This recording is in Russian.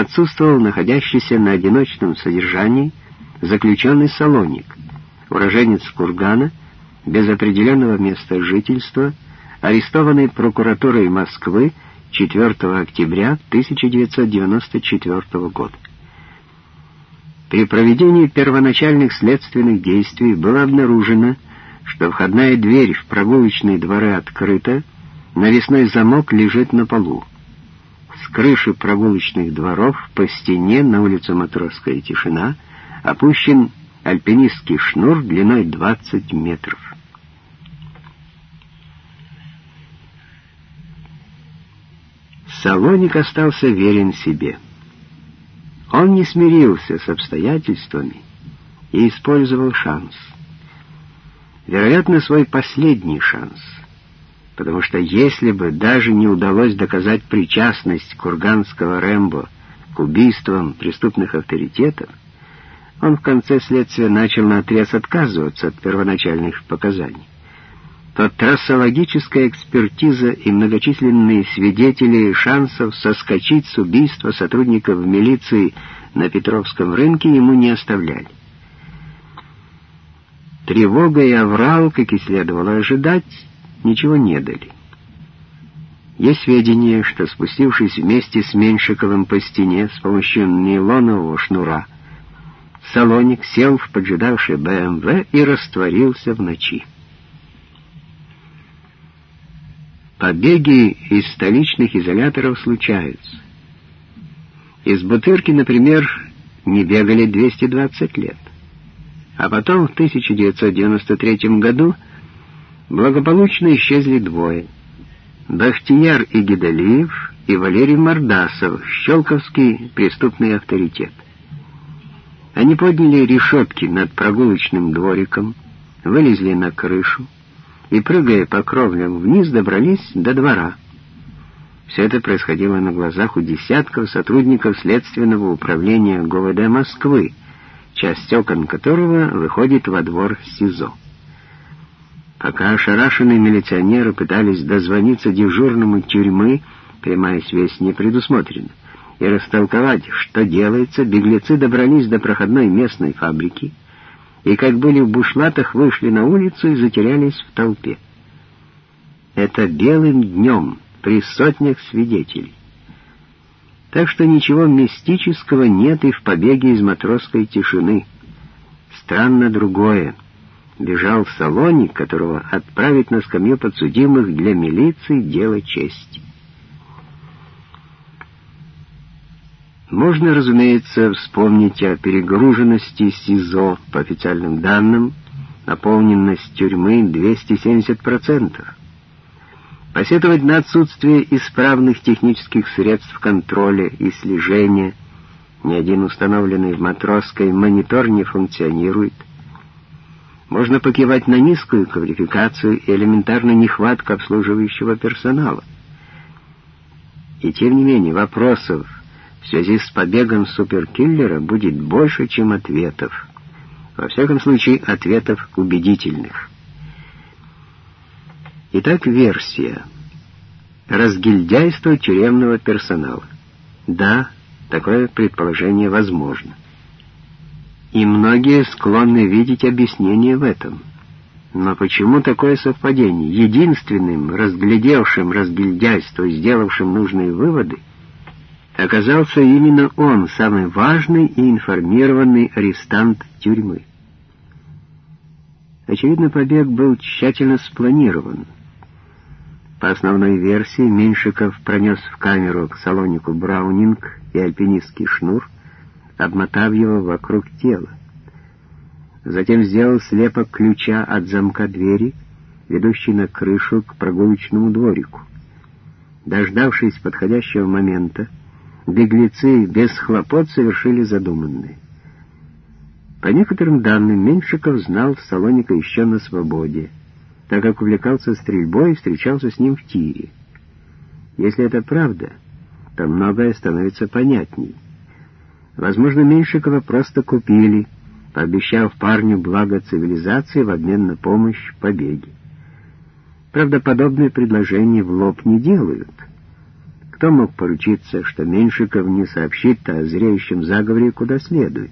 отсутствовал находящийся на одиночном содержании заключенный Салоник, уроженец Кургана, без определенного места жительства, арестованный прокуратурой Москвы 4 октября 1994 года. При проведении первоначальных следственных действий было обнаружено, что входная дверь в прогулочные дворы открыта, навесной замок лежит на полу. Крыши прогулочных дворов по стене на улицу Матросская тишина опущен альпинистский шнур длиной 20 метров. Салоник остался верен себе. Он не смирился с обстоятельствами и использовал шанс. Вероятно, свой последний шанс, потому что если бы даже не удалось доказать причастность курганского Рэмбо к убийствам преступных авторитетов, он в конце следствия начал наотрез отказываться от первоначальных показаний то трассологическая экспертиза и многочисленные свидетели шансов соскочить с убийства сотрудников милиции на Петровском рынке ему не оставляли. Тревога и аврал, как и следовало ожидать, ничего не дали. Есть сведения, что спустившись вместе с Меньшиковым по стене с помощью нейлонового шнура, Салоник сел в поджидавший БМВ и растворился в ночи. Побеги из столичных изоляторов случаются. Из Бутырки, например, не бегали 220 лет. А потом в 1993 году благополучно исчезли двое. Бахтияр и Гидалиев и Валерий Мордасов, щелковский преступный авторитет. Они подняли решетки над прогулочным двориком, вылезли на крышу, и, прыгая по кровлям вниз, добрались до двора. Все это происходило на глазах у десятков сотрудников Следственного управления ГУВД Москвы, часть окон которого выходит во двор СИЗО. Пока ошарашенные милиционеры пытались дозвониться дежурному тюрьмы, прямая связь не предусмотрена, и растолковать, что делается, беглецы добрались до проходной местной фабрики — и, как были в бушлатах, вышли на улицу и затерялись в толпе. Это белым днем при сотнях свидетелей. Так что ничего мистического нет и в побеге из матросской тишины. Странно другое. Бежал в салоне, которого отправить на скамью подсудимых для милиции — дело чести. Можно, разумеется, вспомнить о перегруженности СИЗО. По официальным данным, наполненность тюрьмы 270%. Посетовать на отсутствие исправных технических средств контроля и слежения. Ни один установленный в матросской монитор не функционирует. Можно покивать на низкую квалификацию и элементарную нехватку обслуживающего персонала. И тем не менее вопросов в связи с побегом суперкиллера будет больше, чем ответов. Во всяком случае, ответов убедительных. Итак, версия. Разгильдяйство тюремного персонала. Да, такое предположение возможно. И многие склонны видеть объяснение в этом. Но почему такое совпадение? Единственным, разглядевшим разгильдяйство сделавшим нужные выводы, оказался именно он, самый важный и информированный арестант тюрьмы. Очевидно, побег был тщательно спланирован. По основной версии, Меньшиков пронес в камеру к салонику Браунинг и альпинистский шнур, обмотав его вокруг тела. Затем сделал слепок ключа от замка двери, ведущей на крышу к прогулочному дворику. Дождавшись подходящего момента, беглецы без хлопот совершили задуманное. По некоторым данным, Меньшиков знал Салоника еще на свободе, так как увлекался стрельбой и встречался с ним в тире. Если это правда, то многое становится понятней. Возможно, Меньшикова просто купили, пообещав парню благо цивилизации в обмен на помощь побеге. Правда, подобные предложения в лоб не делают — Кто мог поручиться, что Меньшиков не сообщит о зреющем заговоре куда следует?